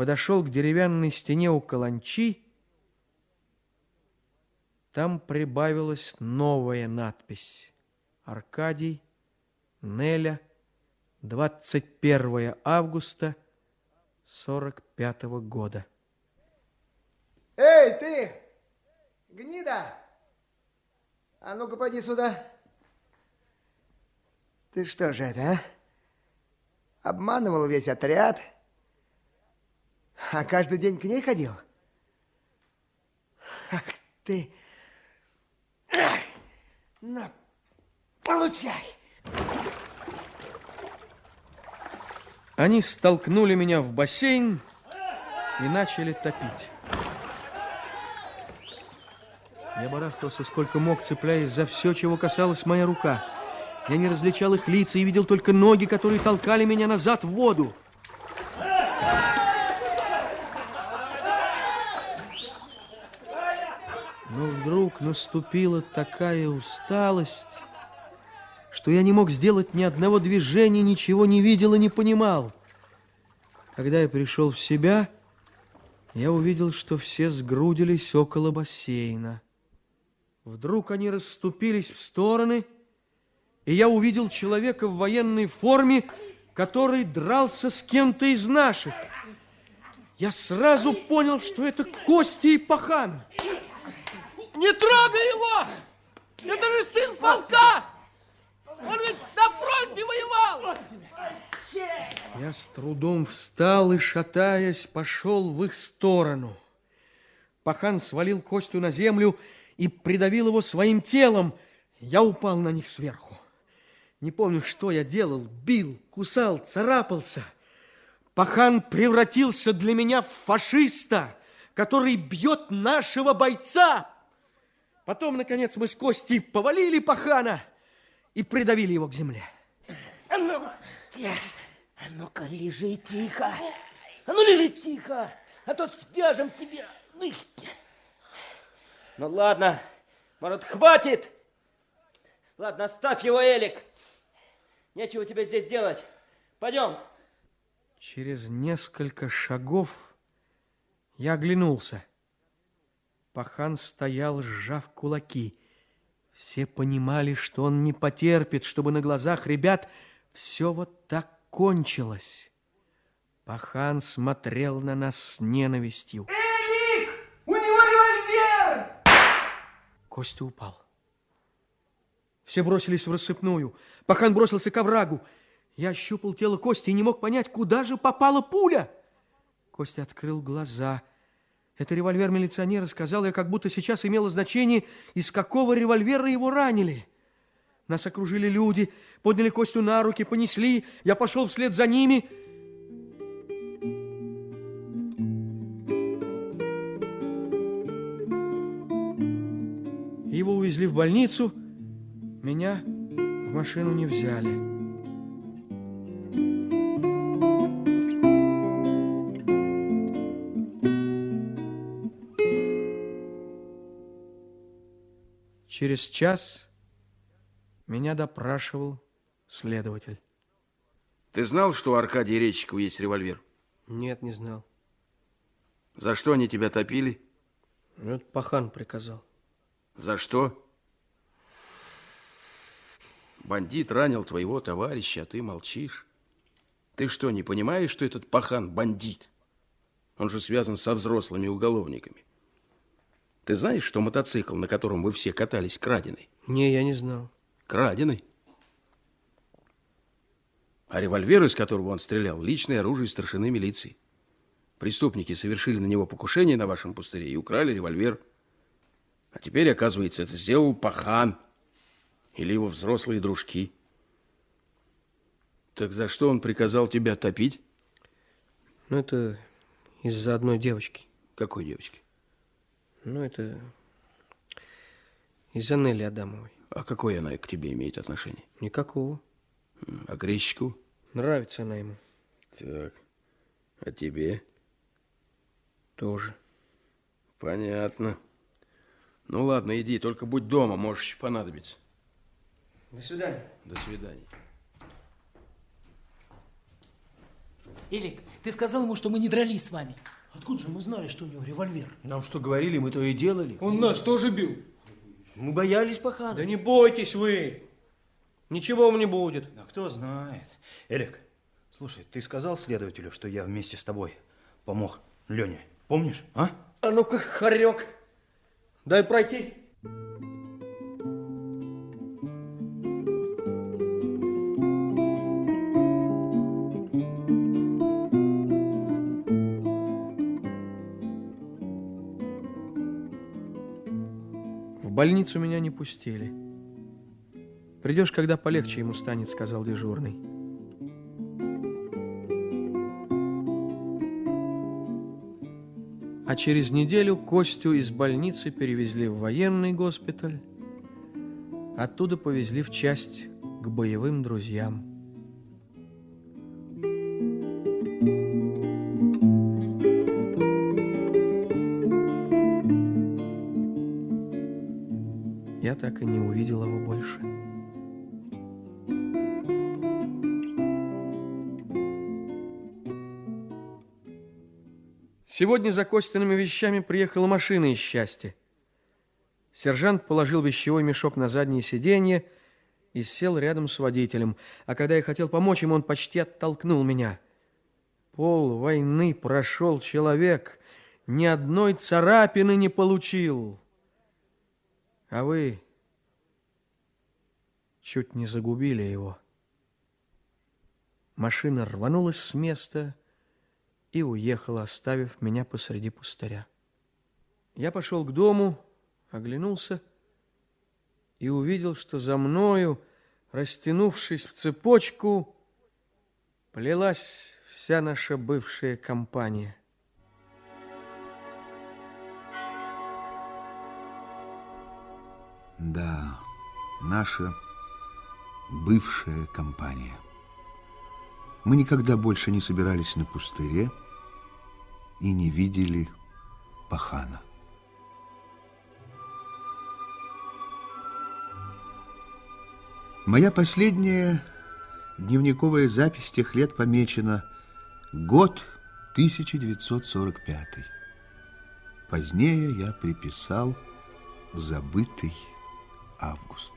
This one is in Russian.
подошел к деревянной стене у каланчи, там прибавилась новая надпись. Аркадий, Неля, 21 августа 45 -го года. Эй, ты, гнида! А ну-ка, поди сюда. Ты что же это, а? Обманывал весь отряд, а каждый день к ней ходил? Ах ты... Ах, на, получай! Они столкнули меня в бассейн и начали топить. Я барахтался сколько мог, цепляясь за все, чего касалась моя рука. Я не различал их лица и видел только ноги, которые толкали меня назад в воду. Наступила такая усталость, что я не мог сделать ни одного движения, ничего не видел и не понимал. Когда я пришел в себя, я увидел, что все сгрудились около бассейна. Вдруг они расступились в стороны, и я увидел человека в военной форме, который дрался с кем-то из наших. Я сразу понял, что это Костя и Пахан. Не трогай его! Это же сын полка! Он ведь на фронте воевал! Я с трудом встал и, шатаясь, пошел в их сторону. Пахан свалил Костю на землю и придавил его своим телом. Я упал на них сверху. Не помню, что я делал. Бил, кусал, царапался. Пахан превратился для меня в фашиста, который бьет нашего бойца. Потом, наконец, мы с Костей повалили Пахана и придавили его к земле. А ну, а ну-ка, лежи тихо. А ну, лежи тихо, а то свяжем тебя. Ну, ну ладно, может, хватит? Ладно, оставь его, Элик. Нечего тебе здесь делать. Пойдем. Через несколько шагов я оглянулся. Пахан стоял, сжав кулаки. Все понимали, что он не потерпит, чтобы на глазах ребят все вот так кончилось. Пахан смотрел на нас с ненавистью. Элик! У него револьвер! Костя упал. Все бросились в рассыпную. Пахан бросился к оврагу. Я ощупал тело Кости и не мог понять, куда же попала пуля. Костя открыл глаза. Это револьвер милиционера, сказал я, как будто сейчас имело значение, из какого револьвера его ранили. Нас окружили люди, подняли Костю на руки, понесли. Я пошел вслед за ними. Его увезли в больницу. Меня в машину не взяли. Через час меня допрашивал следователь. Ты знал, что у Аркадия Речикова есть револьвер? Нет, не знал. За что они тебя топили? Ну, это Пахан приказал. За что? Бандит ранил твоего товарища, а ты молчишь. Ты что, не понимаешь, что этот Пахан бандит? Он же связан со взрослыми уголовниками. Ты знаешь, что мотоцикл, на котором вы все катались, краденый? Не, я не знал. Краденый? А револьвер, из которого он стрелял, личное оружие старшины милиции. Преступники совершили на него покушение на вашем пустыре и украли револьвер. А теперь, оказывается, это сделал Пахан или его взрослые дружки. Так за что он приказал тебя топить? Ну, это из-за одной девочки. Какой девочки? Ну, это из-за Нелли Адамовой. А какое она к тебе имеет отношение? Никакого. А Гречку? Нравится она ему. Так, а тебе? Тоже. Понятно. Ну ладно, иди, только будь дома, можешь еще понадобиться. До свидания. До свидания. Элик, ты сказал ему, что мы не дрались с вами. Откуда же мы знали, что у него револьвер? Нам что говорили, мы то и делали. Он нас тоже бил. Мы боялись пахана. Да не бойтесь вы. Ничего вам не будет. Да кто знает. Эрик, слушай, ты сказал следователю, что я вместе с тобой помог Лене. Помнишь, а? А ну-ка, хорек, дай пройти. В больницу меня не пустили. Придешь, когда полегче ему станет, сказал дежурный. А через неделю Костю из больницы перевезли в военный госпиталь. Оттуда повезли в часть к боевым друзьям. Я так и не увидел его больше. Сегодня за Костиными вещами приехала машина из счастья. Сержант положил вещевой мешок на заднее сиденье и сел рядом с водителем. А когда я хотел помочь ему, он почти оттолкнул меня. Пол войны прошел человек, ни одной царапины не получил. А вы чуть не загубили его. Машина рванулась с места и уехала, оставив меня посреди пустыря. Я пошел к дому, оглянулся и увидел, что за мною, растянувшись в цепочку, плелась вся наша бывшая компания. Да, наша бывшая компания. Мы никогда больше не собирались на пустыре и не видели пахана. Моя последняя дневниковая запись тех лет помечена год 1945. Позднее я приписал забытый август.